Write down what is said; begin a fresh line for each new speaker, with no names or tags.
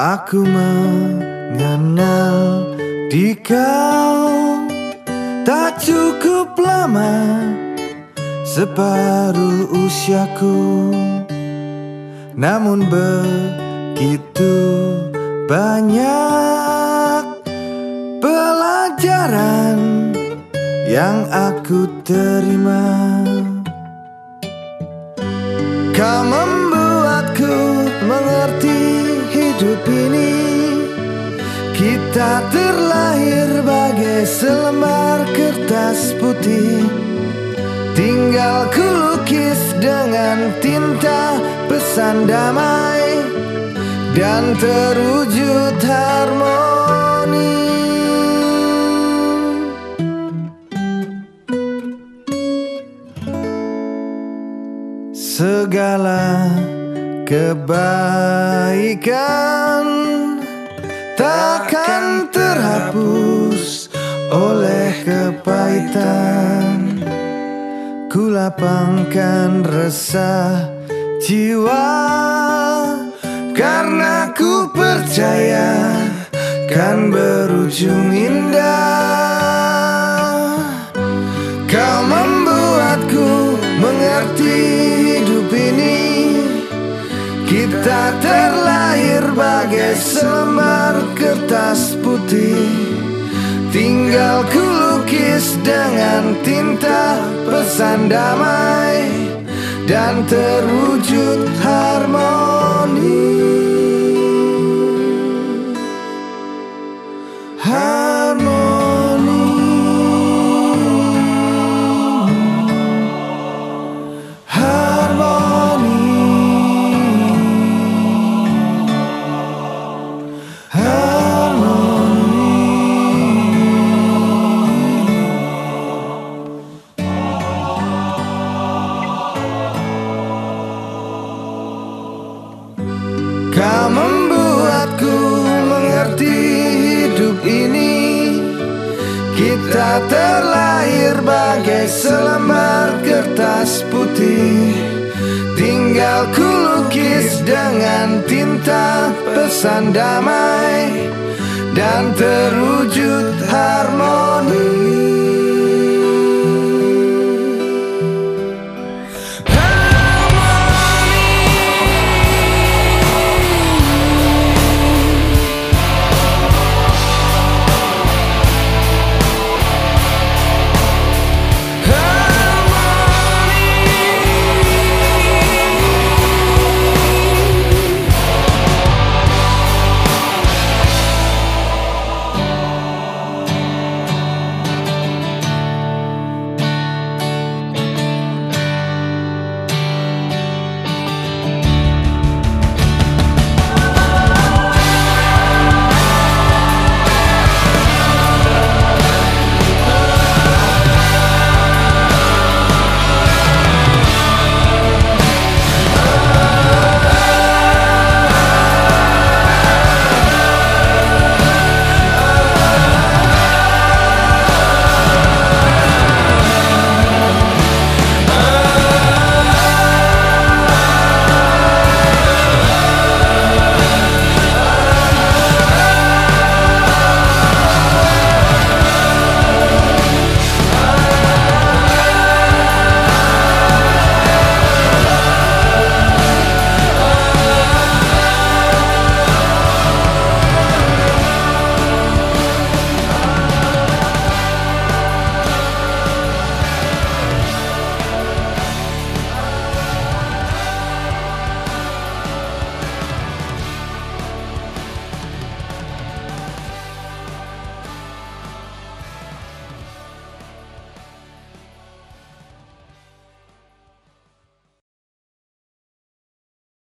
Aku mengenal di kau Tak cukup lama Separuh usiaku. Namun begitu banyak Pelajaran yang aku terima. Kau hidup ini Kita terlahir bagai selembar kertas putih. Tinggal ku lukis dengan tinta pesan damai Dan terwujud harmoni. Segala kebaikan takkan terhapus oleh kepahitan. Ku lapangkan resah jiwa Karena ku percaya kan berujung indah. Kau Terlahir bagai selembar kertas putih. Tinggal ku lukis dengan tinta pesan damai Dan terwujud Harmoni Kau membuatku mengerti hidup ini. Kita terlahir bagai selembar kertas putih. Tinggal ku lukis dengan tinta pesan damai Dan terwujud harmoni